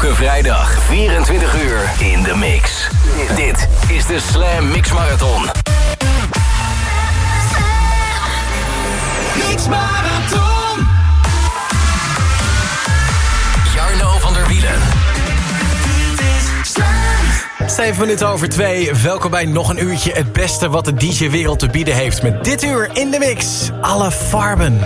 Elke vrijdag 24 uur in de mix. Dit is de Slam Mix Marathon. Mix Marathon. Jarno van der Wielen. 7 minuten over 2. Welkom bij nog een uurtje het beste wat de DJ-wereld te bieden heeft. Met dit uur in de mix. Alle farben.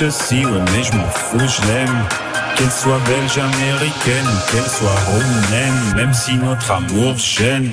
Ceci, ouais, mais je m'en fous, je l'aime. Qu'elle soit belge, américaine, qu'elle soit roumaine, même si notre amour gêne.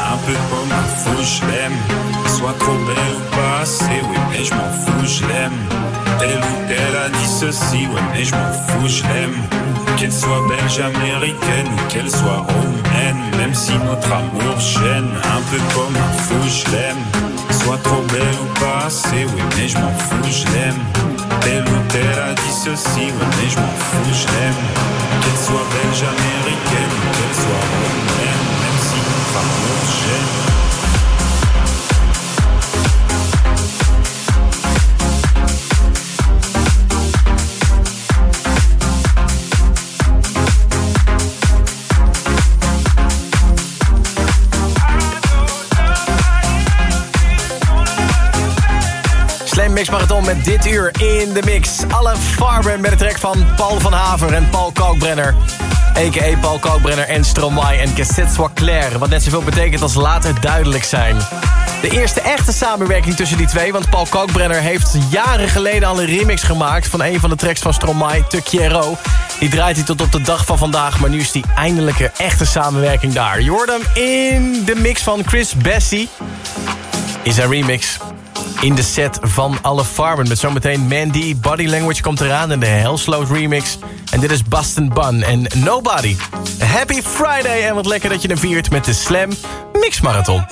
Un peu comme un fou, je l'aime. Soit trop belle ou pas assez, oui, mais je m'en fous, je l'aime. Telle ou telle a dit ceci, ouais, mais je m'en fous, je l'aime. Qu'elle soit belge, américaine ou qu'elle soit roumaine, même si notre amour gêne, un peu comme un fou, je l'aime. Soit trop belle ou pas assez, oui, mais je m'en fous, je l'aime. Telle ou telle a dit ceci, ouais, mais je m'en fous, je l'aime. Qu'elle soit belge, américaine ou qu'elle soit roumaine, met dit uur in de mix. Alle Farben met de track van Paul van Haver en Paul Kalkbrenner. A.k.a. Paul Kalkbrenner en Stromae en Cassette Soit Claire. Wat net zoveel betekent als later duidelijk zijn. De eerste echte samenwerking tussen die twee... want Paul Kalkbrenner heeft jaren geleden al een remix gemaakt... van een van de tracks van Stromae, Te. Die draait hij tot op de dag van vandaag... maar nu is die eindelijke echte samenwerking daar. Je hoort hem in de mix van Chris Bessie. Is een remix in de set van alle Farben. Met zometeen Mandy, Body Language komt eraan... en de Hellslow remix. En dit is Boston Bun en Nobody. Happy Friday en wat lekker dat je hem viert met de Slam Mix Marathon.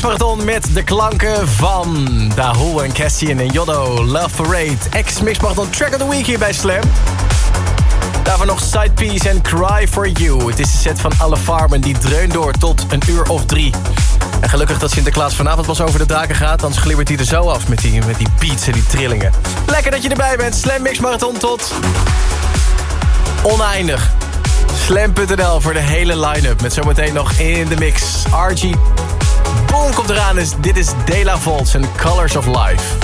Slam Mix Marathon met de klanken van Dahoo en Cassian en Yoddo. Love Parade, ex-Mix Marathon Track of the Week hier bij Slam. Daarvoor nog Side Piece en Cry For You. Het is de set van alle farmen die dreunt door tot een uur of drie. En gelukkig dat Sinterklaas vanavond pas over de daken gaat... anders glibbert hij er zo af met die, met die beats en die trillingen. Lekker dat je erbij bent. Slam Mix Marathon tot oneindig. Slam.nl voor de hele line-up. Met zometeen nog in de mix. RG. Boom komt eraan. Dus dit is De La Volts en Colors of Life.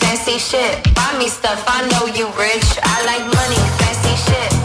Fancy shit. Buy me stuff, I know you rich. I like money, fancy shit.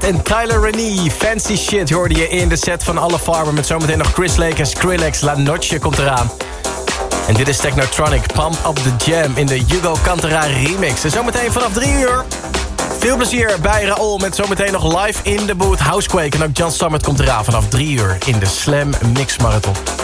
En Tyler Renee. Fancy shit hoorde je in de set van alle Farmer... met zometeen nog Chris Lake en Skrillex. La Noche komt eraan. En dit is Technotronic, Pump Up The Jam... in de Hugo Cantera remix. En zometeen vanaf 3 uur... Veel plezier bij Raoul met zometeen nog live in de booth Housequake. En ook John Summit komt eraan vanaf 3 uur in de Slam Mix Marathon.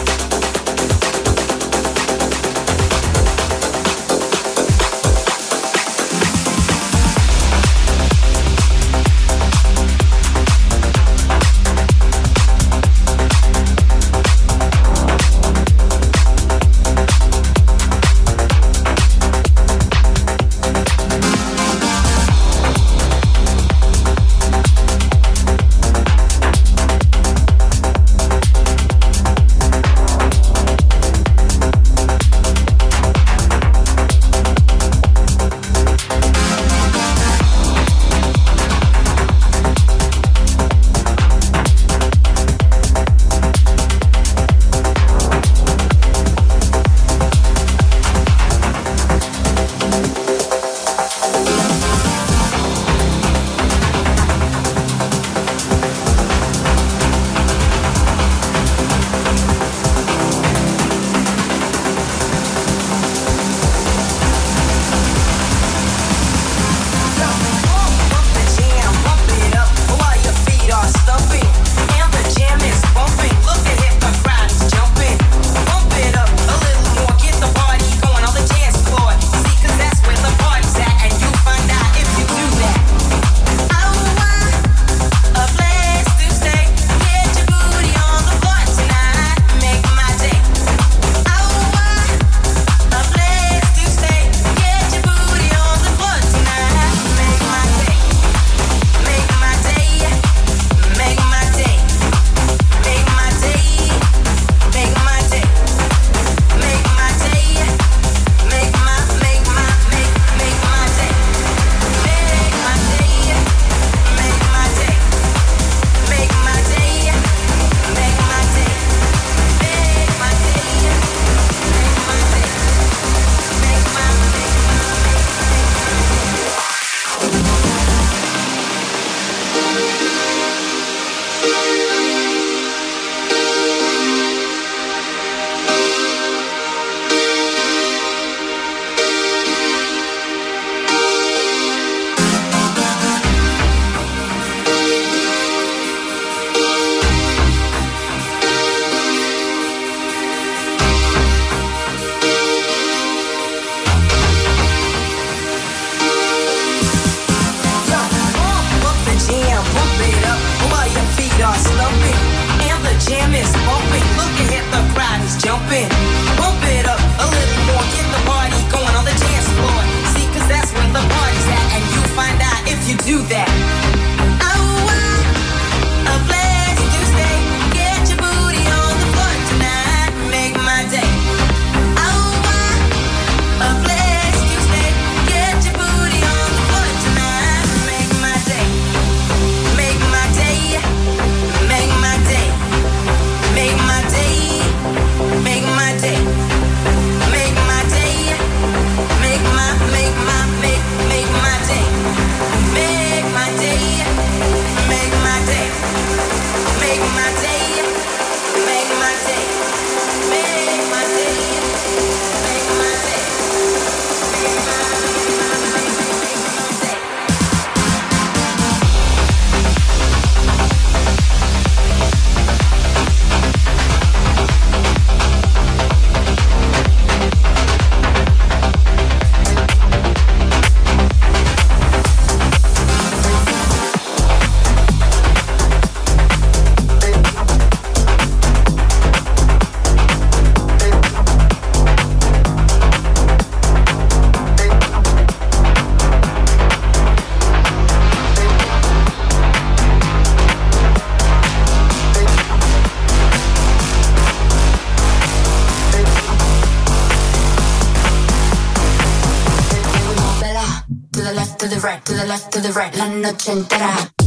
Noche entera.